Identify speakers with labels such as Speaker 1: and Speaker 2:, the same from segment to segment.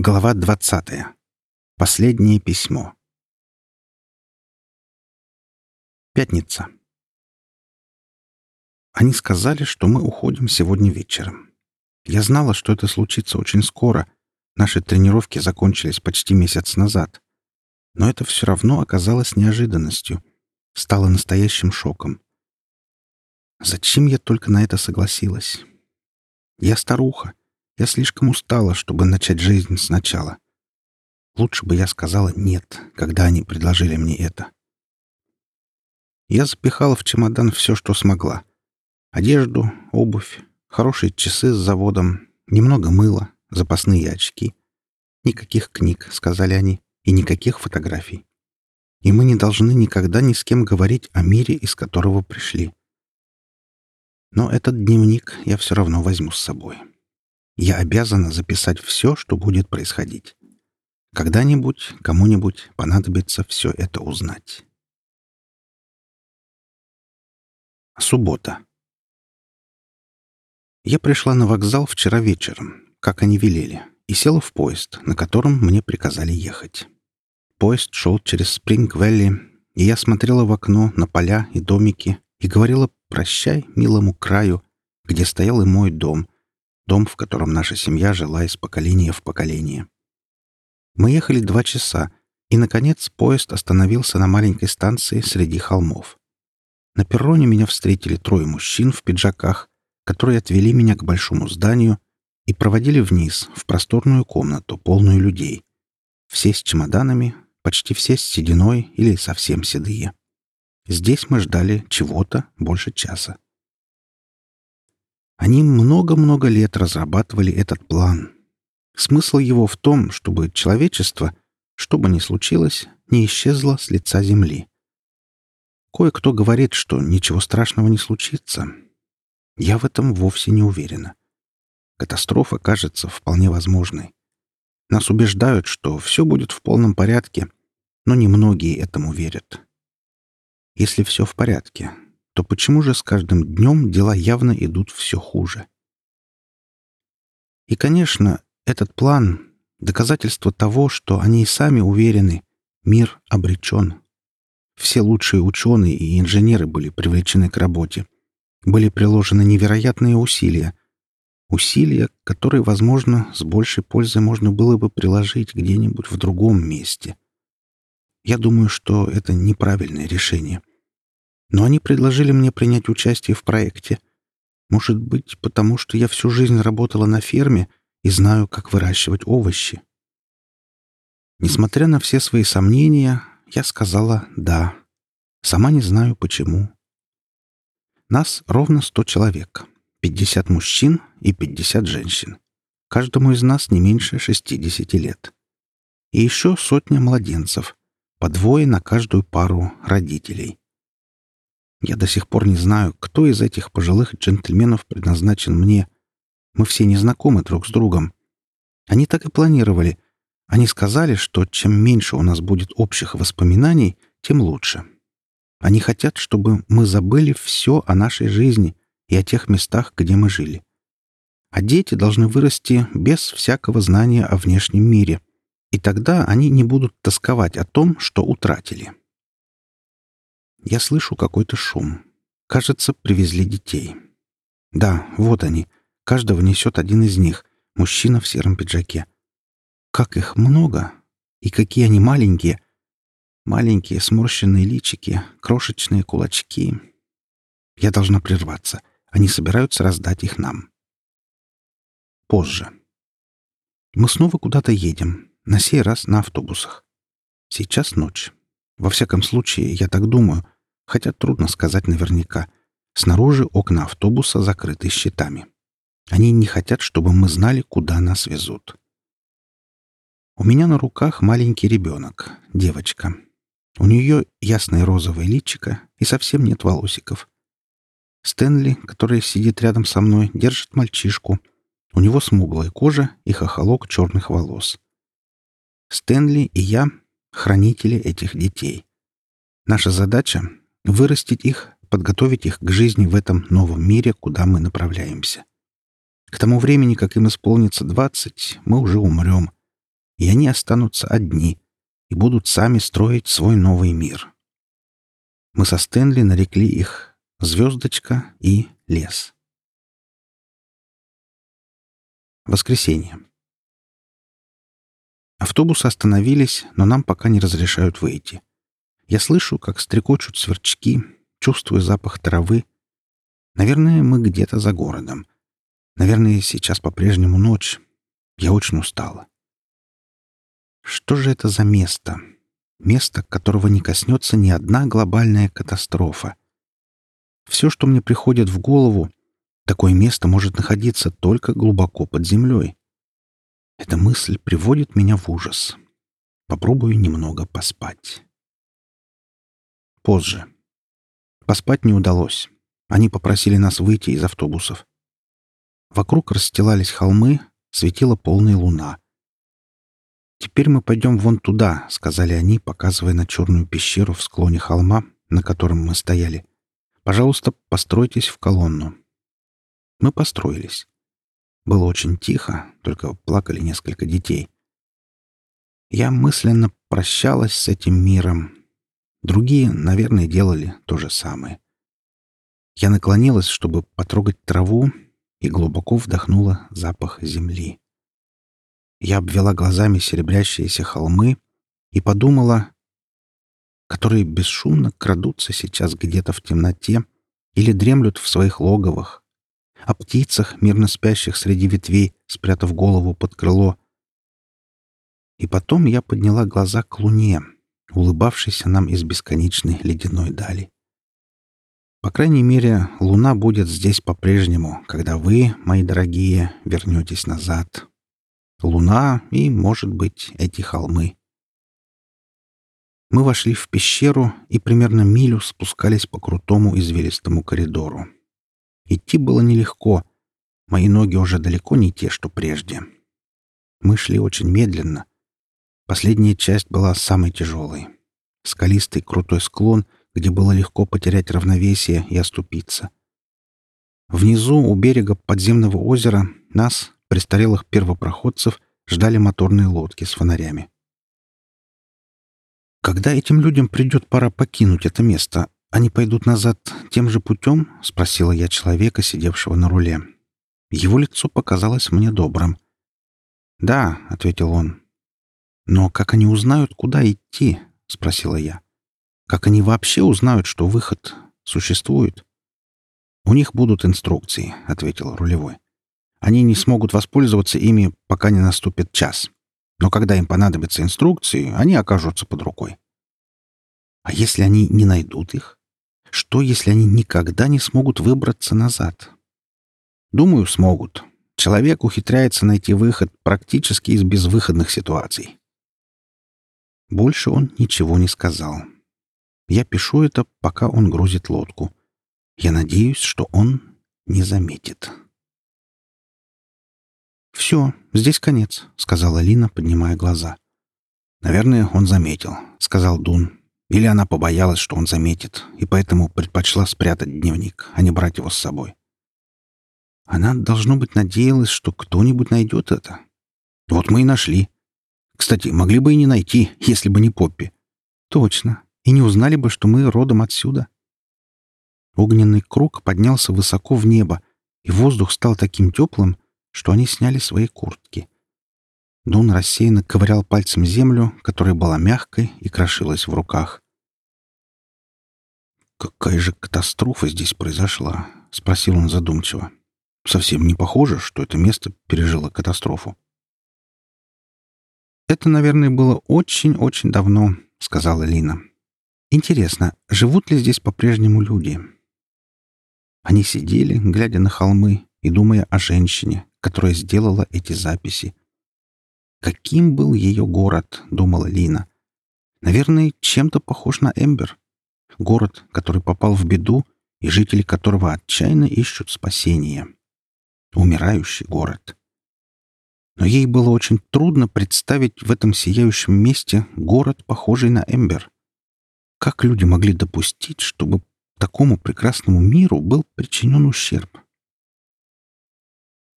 Speaker 1: Глава 20. Последнее письмо. Пятница. Они сказали, что мы уходим сегодня вечером. Я знала, что это случится очень скоро. Наши тренировки закончились почти месяц назад. Но это все равно оказалось неожиданностью. Стало настоящим шоком. Зачем я только на это согласилась? Я старуха. Я слишком устала, чтобы начать жизнь сначала. Лучше бы я сказала «нет», когда они предложили мне это. Я запихала в чемодан все, что смогла. Одежду, обувь, хорошие часы с заводом, немного мыла, запасные очки. Никаких книг, сказали они, и никаких фотографий. И мы не должны никогда ни с кем говорить о мире, из которого пришли. Но этот дневник я все равно возьму с собой. Я обязана записать все, что будет происходить. Когда-нибудь, кому-нибудь понадобится все это узнать. Суббота. Я пришла на вокзал вчера вечером, как они велели, и села в поезд, на котором мне приказали ехать. Поезд шел через Спринг-Вэлли, и я смотрела в окно на поля и домики и говорила «прощай милому краю», где стоял и мой дом — Дом, в котором наша семья жила из поколения в поколение. Мы ехали два часа, и, наконец, поезд остановился на маленькой станции среди холмов. На перроне меня встретили трое мужчин в пиджаках, которые отвели меня к большому зданию и проводили вниз, в просторную комнату, полную людей. Все с чемоданами, почти все с сединой или совсем седые. Здесь мы ждали чего-то больше часа. Они много-много лет разрабатывали этот план. Смысл его в том, чтобы человечество, что бы ни случилось, не исчезло с лица Земли. Кое-кто говорит, что ничего страшного не случится. Я в этом вовсе не уверена. Катастрофа кажется вполне возможной. Нас убеждают, что все будет в полном порядке, но немногие этому верят. Если все в порядке, то почему же с каждым днем дела явно идут все хуже? И, конечно, этот план — доказательство того, что они и сами уверены, мир обречен. Все лучшие ученые и инженеры были привлечены к работе. Были приложены невероятные усилия. Усилия, которые, возможно, с большей пользой можно было бы приложить где-нибудь в другом месте. Я думаю, что это неправильное решение. Но они предложили мне принять участие в проекте. Может быть, потому что я всю жизнь работала на ферме и знаю, как выращивать овощи. Несмотря на все свои сомнения, я сказала «да». Сама не знаю, почему. Нас ровно сто человек. пятьдесят мужчин и пятьдесят женщин. Каждому из нас не меньше шестидесяти лет. И еще сотня младенцев, по двое на каждую пару родителей. Я до сих пор не знаю, кто из этих пожилых джентльменов предназначен мне. Мы все не знакомы друг с другом. Они так и планировали. Они сказали, что чем меньше у нас будет общих воспоминаний, тем лучше. Они хотят, чтобы мы забыли все о нашей жизни и о тех местах, где мы жили. А дети должны вырасти без всякого знания о внешнем мире. И тогда они не будут тосковать о том, что утратили. Я слышу какой-то шум. Кажется, привезли детей. Да, вот они. Каждого несет один из них. Мужчина в сером пиджаке. Как их много! И какие они маленькие! Маленькие сморщенные личики, крошечные кулачки. Я должна прерваться. Они собираются раздать их нам. Позже. Мы снова куда-то едем. На сей раз на автобусах. Сейчас ночь. Во всяком случае, я так думаю, хотя трудно сказать наверняка. Снаружи окна автобуса закрыты щитами. Они не хотят, чтобы мы знали, куда нас везут. У меня на руках маленький ребенок, девочка. У нее ясное розовое личико и совсем нет волосиков. Стэнли, который сидит рядом со мной, держит мальчишку. У него смуглая кожа и хохолок черных волос. Стэнли и я хранители этих детей. Наша задача — вырастить их, подготовить их к жизни в этом новом мире, куда мы направляемся. К тому времени, как им исполнится двадцать, мы уже умрем. и они останутся одни и будут сами строить свой новый мир. Мы со Стэнли нарекли их «Звездочка» и «Лес». Воскресенье. Автобусы остановились, но нам пока не разрешают выйти. Я слышу, как стрекочут сверчки, чувствую запах травы. Наверное, мы где-то за городом. Наверное, сейчас по-прежнему ночь. Я очень устала. Что же это за место? Место, которого не коснется ни одна глобальная катастрофа. Все, что мне приходит в голову, такое место может находиться только глубоко под землей. Эта мысль приводит меня в ужас. Попробую немного поспать. Позже. Поспать не удалось. Они попросили нас выйти из автобусов. Вокруг расстилались холмы, светила полная луна. «Теперь мы пойдем вон туда», — сказали они, показывая на черную пещеру в склоне холма, на котором мы стояли. «Пожалуйста, постройтесь в колонну». Мы построились. Было очень тихо, только плакали несколько детей. Я мысленно прощалась с этим миром. Другие, наверное, делали то же самое. Я наклонилась, чтобы потрогать траву, и глубоко вдохнула запах земли. Я обвела глазами серебрящиеся холмы и подумала, которые бесшумно крадутся сейчас где-то в темноте или дремлют в своих логовах, о птицах, мирно спящих среди ветвей, спрятав голову под крыло. И потом я подняла глаза к луне, улыбавшейся нам из бесконечной ледяной дали. По крайней мере, луна будет здесь по-прежнему, когда вы, мои дорогие, вернетесь назад луна и, может быть, эти холмы. Мы вошли в пещеру и примерно милю спускались по крутому извилистому коридору. Идти было нелегко. Мои ноги уже далеко не те, что прежде. Мы шли очень медленно. Последняя часть была самой тяжелой. Скалистый крутой склон, где было легко потерять равновесие и оступиться. Внизу, у берега подземного озера, нас, престарелых первопроходцев ждали моторные лодки с фонарями. «Когда этим людям придет пора покинуть это место, они пойдут назад тем же путем?» — спросила я человека, сидевшего на руле. Его лицо показалось мне добрым. «Да», — ответил он. «Но как они узнают, куда идти?» — спросила я. «Как они вообще узнают, что выход существует?» «У них будут инструкции», — ответил рулевой. Они не смогут воспользоваться ими, пока не наступит час. Но когда им понадобятся инструкции, они окажутся под рукой. А если они не найдут их? Что, если они никогда не смогут выбраться назад? Думаю, смогут. Человек ухитряется найти выход практически из безвыходных ситуаций. Больше он ничего не сказал. Я пишу это, пока он грузит лодку. Я надеюсь, что он не заметит. «Все, здесь конец», — сказала Лина, поднимая глаза. «Наверное, он заметил», — сказал Дун. Или она побоялась, что он заметит, и поэтому предпочла спрятать дневник, а не брать его с собой. Она, должно быть, надеялась, что кто-нибудь найдет это. Вот мы и нашли. Кстати, могли бы и не найти, если бы не Поппи. Точно. И не узнали бы, что мы родом отсюда. Огненный круг поднялся высоко в небо, и воздух стал таким теплым, что они сняли свои куртки. Дун рассеянно ковырял пальцем землю, которая была мягкой и крошилась в руках. «Какая же катастрофа здесь произошла?» — спросил он задумчиво. «Совсем не похоже, что это место пережило катастрофу». «Это, наверное, было очень-очень давно», — сказала Лина. «Интересно, живут ли здесь по-прежнему люди?» Они сидели, глядя на холмы и думая о женщине, которая сделала эти записи. Каким был ее город, думала Лина. Наверное, чем-то похож на Эмбер. Город, который попал в беду, и жители которого отчаянно ищут спасения. Умирающий город. Но ей было очень трудно представить в этом сияющем месте город, похожий на Эмбер. Как люди могли допустить, чтобы такому прекрасному миру был причинен ущерб?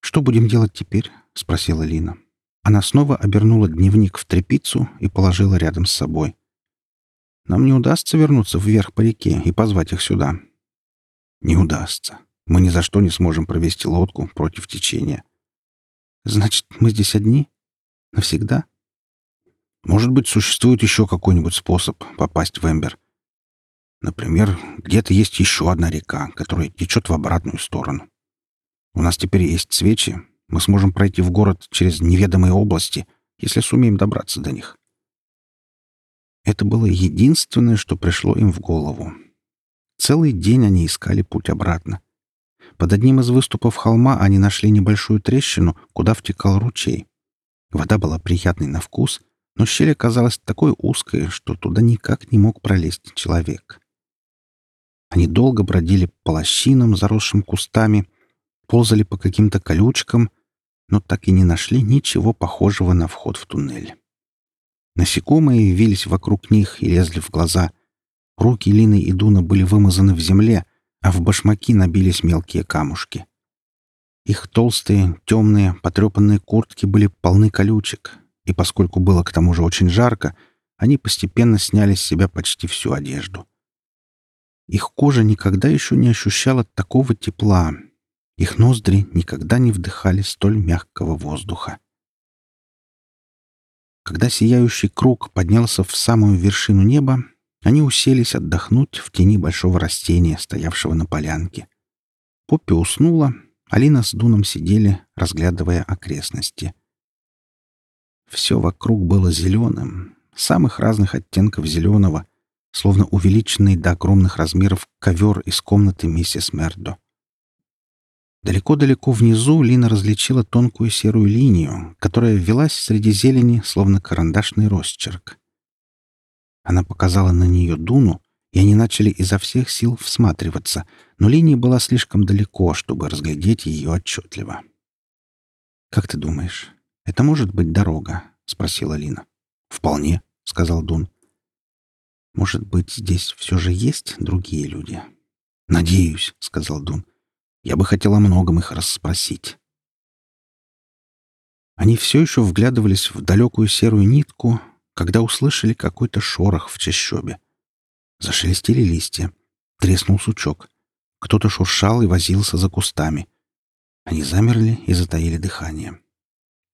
Speaker 1: «Что будем делать теперь?» — спросила Лина. Она снова обернула дневник в тряпицу и положила рядом с собой. «Нам не удастся вернуться вверх по реке и позвать их сюда». «Не удастся. Мы ни за что не сможем провести лодку против течения». «Значит, мы здесь одни? Навсегда?»
Speaker 2: «Может быть, существует еще какой-нибудь способ попасть в Эмбер. Например, где-то есть еще одна река, которая течет в обратную сторону. У нас теперь есть свечи. Мы сможем пройти в город через неведомые области, если сумеем добраться до них.
Speaker 1: Это было единственное, что пришло им в голову. Целый день они искали путь обратно. Под одним из выступов холма они нашли небольшую трещину, куда втекал ручей. Вода была приятной на вкус, но щель оказалась такой узкой, что туда никак не мог пролезть человек. Они долго бродили по лощинам, заросшим кустами, ползали по каким-то колючкам, но так и не нашли ничего похожего на вход в туннель. Насекомые вились вокруг них и лезли в глаза. Руки Лины и Дуна были вымазаны в земле, а в башмаки набились мелкие камушки. Их толстые, темные, потрепанные куртки были полны колючек, и поскольку было к тому же очень жарко, они постепенно сняли с себя почти всю одежду. Их кожа никогда еще не ощущала такого тепла. Их ноздри никогда не вдыхали столь мягкого воздуха. Когда сияющий круг поднялся в самую вершину неба, они уселись отдохнуть в тени большого растения, стоявшего на полянке. Поппи уснула, Алина с Дуном сидели, разглядывая окрестности. Все вокруг было зеленым, самых разных оттенков зеленого, словно увеличенный до огромных размеров ковер из комнаты миссис Мердо. Далеко-далеко внизу Лина различила тонкую серую линию, которая велась среди зелени, словно карандашный росчерк. Она показала на нее Дуну, и они начали изо всех сил всматриваться, но линия была слишком далеко, чтобы разглядеть ее отчетливо. «Как ты думаешь, это может быть дорога?» — спросила Лина.
Speaker 2: «Вполне», — сказал Дун.
Speaker 1: Может быть, здесь все же есть другие люди?
Speaker 2: «Надеюсь», — сказал Дун. «Я бы хотел о многом их расспросить».
Speaker 1: Они все еще вглядывались в далекую серую нитку, когда услышали какой-то шорох в чащобе. Зашелестели листья. Треснул сучок. Кто-то шуршал и возился за кустами. Они замерли и затаили дыхание.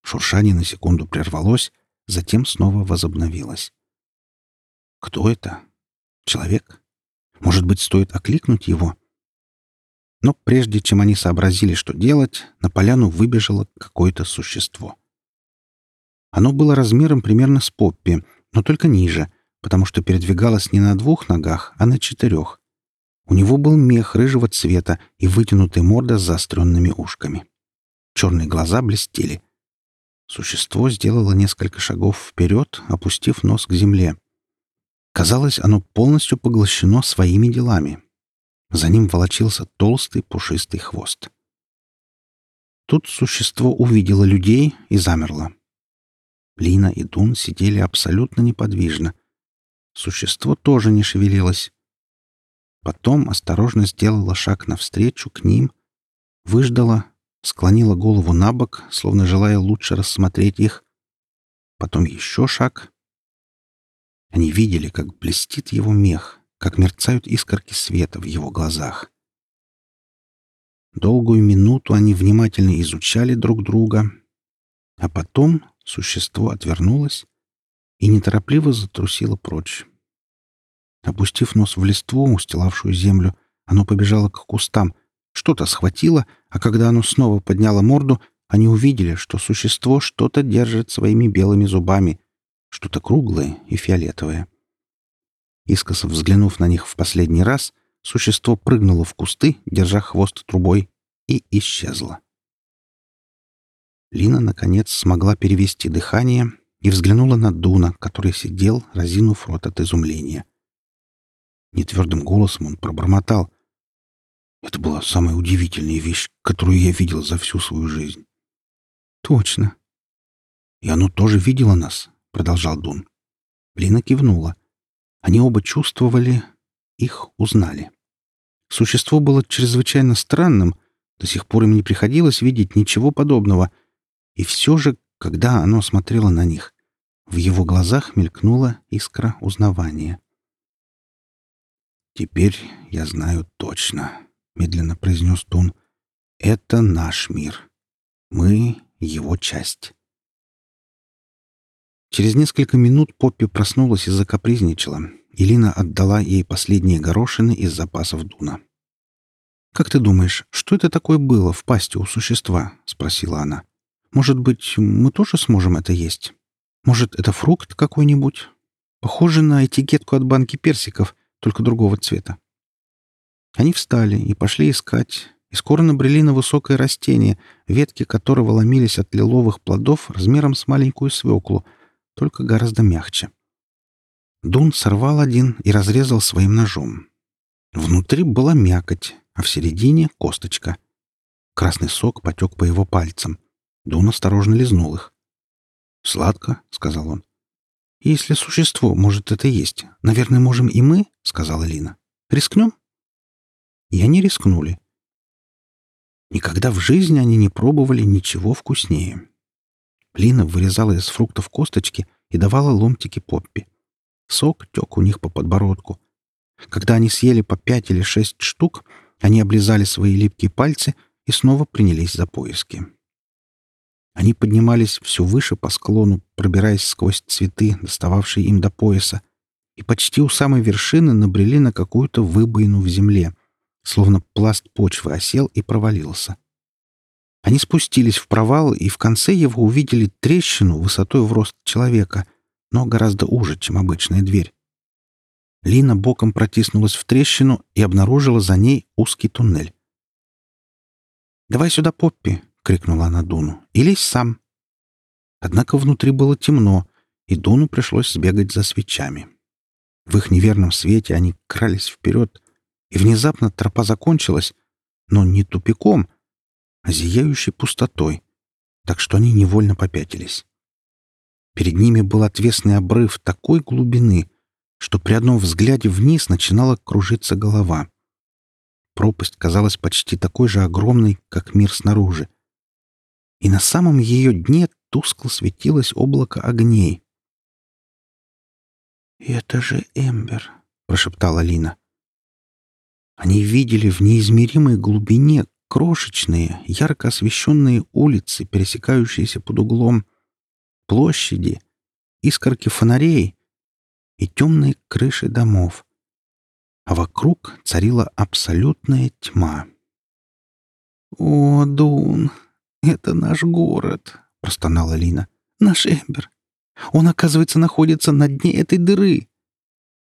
Speaker 1: Шуршание на секунду прервалось, затем снова возобновилось. Кто это? Человек? Может быть, стоит окликнуть его? Но прежде чем они сообразили, что делать, на поляну выбежало какое-то существо. Оно было размером примерно с Поппи, но только ниже, потому что передвигалось не на двух ногах, а на четырех. У него был мех рыжего цвета и вытянутая морда с заостренными ушками. Черные глаза блестели. Существо сделало несколько шагов вперед, опустив нос к земле. Казалось, оно полностью поглощено своими делами. За ним волочился толстый пушистый хвост. Тут существо увидело людей и замерло. Лина и Дун сидели абсолютно неподвижно. Существо тоже не шевелилось. Потом осторожно сделала шаг навстречу к ним, выждала, склонила голову на бок, словно желая лучше рассмотреть их. Потом еще шаг они видели, как блестит его мех, как мерцают искорки света в его глазах. Долгую минуту они внимательно изучали друг друга, а потом существо отвернулось и неторопливо затрусило прочь. Опустив нос в листву, устилавшую землю, оно побежало к кустам, что-то схватило, а когда оно снова подняло морду, они увидели, что существо что-то держит своими белыми зубами, что-то круглое и фиолетовое. Искоса взглянув на них в последний раз, существо прыгнуло в кусты, держа хвост трубой, и исчезло. Лина, наконец, смогла перевести дыхание и взглянула на Дуна, который сидел, разинув рот от изумления. Нетвердым голосом он пробормотал. «Это была самая удивительная вещь, которую я видел за всю свою жизнь». «Точно». «И оно тоже видело нас, продолжал Дун. Лина кивнула. Они оба чувствовали, их узнали. Существо было чрезвычайно странным, до сих пор им не приходилось видеть ничего подобного, и все же Когда оно смотрело на них, в его глазах мелькнула искра узнавания.
Speaker 2: «Теперь я знаю точно», — медленно произнес Тун. «Это наш мир. Мы — его часть».
Speaker 1: Через несколько минут Поппи проснулась и закапризничала, и Лина отдала ей последние горошины из запасов Дуна. «Как ты думаешь, что это такое было в пасти у существа?» — спросила она. «Может быть, мы тоже сможем это есть? Может, это фрукт какой-нибудь? Похоже на этикетку от банки персиков, только другого цвета». Они встали и пошли искать, и скоро набрели на высокое растение, ветки которого ломились от лиловых плодов размером с маленькую свеклу, только гораздо мягче. Дун сорвал один и разрезал своим ножом. Внутри была мякоть, а в середине — косточка. Красный сок потек по его пальцам. Дун осторожно лизнул их. «Сладко», — сказал он. «Если существо может это есть, наверное, можем и мы», — сказала Лина. «Рискнем?» И они рискнули. Никогда в жизни они не пробовали ничего вкуснее. Лина вырезала из фруктов косточки и давала ломтики Поппи. Сок тек у них по подбородку. Когда они съели по пять или шесть штук, они облизали свои липкие пальцы и снова принялись за поиски. Они поднимались все выше по склону, пробираясь сквозь цветы, достававшие им до пояса, и почти у самой вершины набрели на какую-то выбоину в земле, словно пласт почвы осел и провалился. Они спустились в провал и в конце его увидели трещину высотой в рост человека, но гораздо уже, чем обычная дверь. Лина боком протиснулась в трещину и обнаружила за ней узкий туннель. «Давай сюда, Поппи!» — крикнула она Дуну. «И лезь сам!» Однако внутри было темно, и Дуну пришлось сбегать за свечами. В их неверном свете они крались вперед, и внезапно тропа закончилась, но не тупиком, зияющей пустотой, так что они невольно попятились. Перед ними был отвесный обрыв такой глубины, что при одном взгляде вниз начинала кружиться голова. Пропасть казалась почти такой же огромной, как мир снаружи. И на самом ее дне тускло светилось облако огней. «Это же Эмбер», — прошептала Лина. Они видели в неизмеримой глубине крошечные, ярко освещенные улицы, пересекающиеся под углом, площади, искорки фонарей, и темные крыши домов. А вокруг царила абсолютная тьма. «О, Дун, это наш город!» — простонала Лина. «Наш Эмбер! Он, оказывается, находится на дне этой дыры!»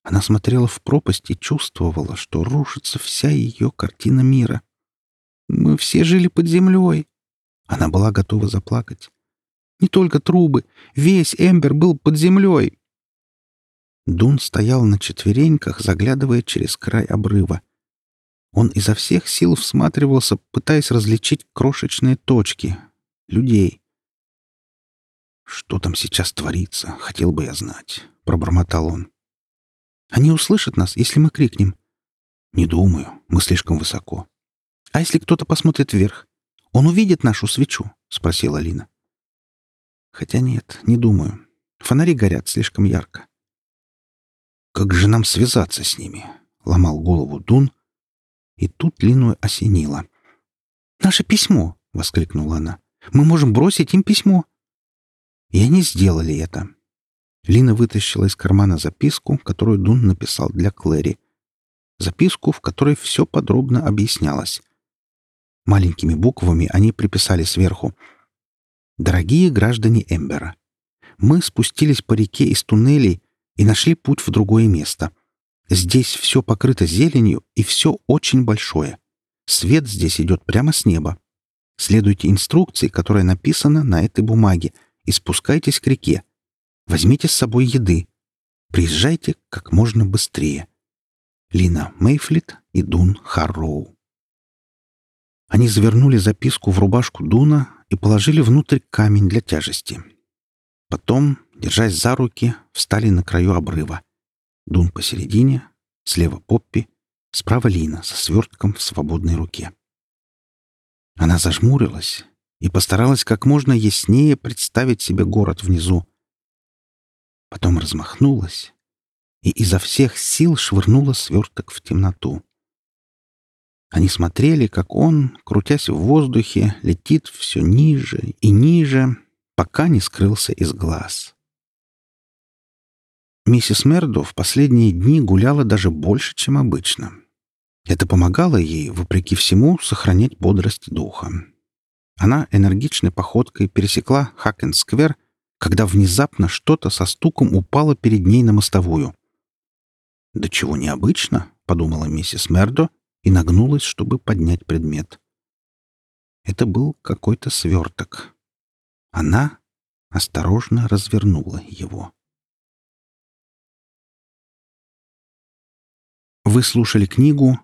Speaker 1: Она смотрела в пропасть и чувствовала, что рушится вся ее картина мира. «Мы все жили под землей!» Она была готова заплакать. «Не только трубы, весь Эмбер был под землей!» Дун стоял на четвереньках, заглядывая через край обрыва. Он изо всех сил всматривался, пытаясь различить крошечные точки. Людей. «Что там сейчас творится, хотел бы я знать», — пробормотал он. «Они услышат нас, если мы крикнем?» «Не думаю, мы слишком высоко». «А если кто-то посмотрит вверх? Он увидит нашу свечу?» — спросила Лина. «Хотя нет, не думаю. Фонари горят слишком ярко. Как же нам связаться с ними? Ломал голову Дун, и тут Лину осенило. «Наше письмо!» — воскликнула она. «Мы можем бросить им письмо!» И они сделали это. Лина вытащила из кармана записку, которую Дун написал для Клэри. Записку, в которой все подробно объяснялось. Маленькими буквами они приписали сверху «Дорогие граждане Эмбера, мы спустились по реке из туннелей, и нашли путь в другое место. Здесь все покрыто зеленью, и все очень большое. Свет здесь идет прямо с неба. Следуйте инструкции, которая написана на этой бумаге, и спускайтесь к реке. Возьмите с собой еды. Приезжайте как можно быстрее. Лина Мейфлит и Дун Харроу. Они завернули записку в рубашку Дуна и положили внутрь камень для тяжести. Потом, держась за руки, встали на краю обрыва. Дун посередине, слева Поппи, справа Лина со свертком в свободной руке. Она зажмурилась и постаралась как можно яснее представить себе город внизу. Потом размахнулась и изо всех сил швырнула сверток в темноту. Они смотрели, как он, крутясь в воздухе, летит все ниже и ниже, пока не скрылся из глаз. Миссис Мердо в последние дни гуляла даже больше, чем обычно. Это помогало ей, вопреки всему, сохранять бодрость духа. Она энергичной походкой пересекла Хакен-сквер, когда внезапно что-то со стуком упало перед ней на мостовую. «Да чего необычно», — подумала миссис Мердо и нагнулась, чтобы поднять предмет. Это был какой-то сверток. Она осторожно развернула его. Вы слушали книгу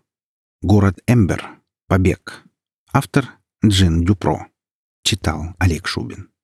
Speaker 1: «Город Эмбер. Побег». Автор Джин Дюпро. Читал Олег Шубин.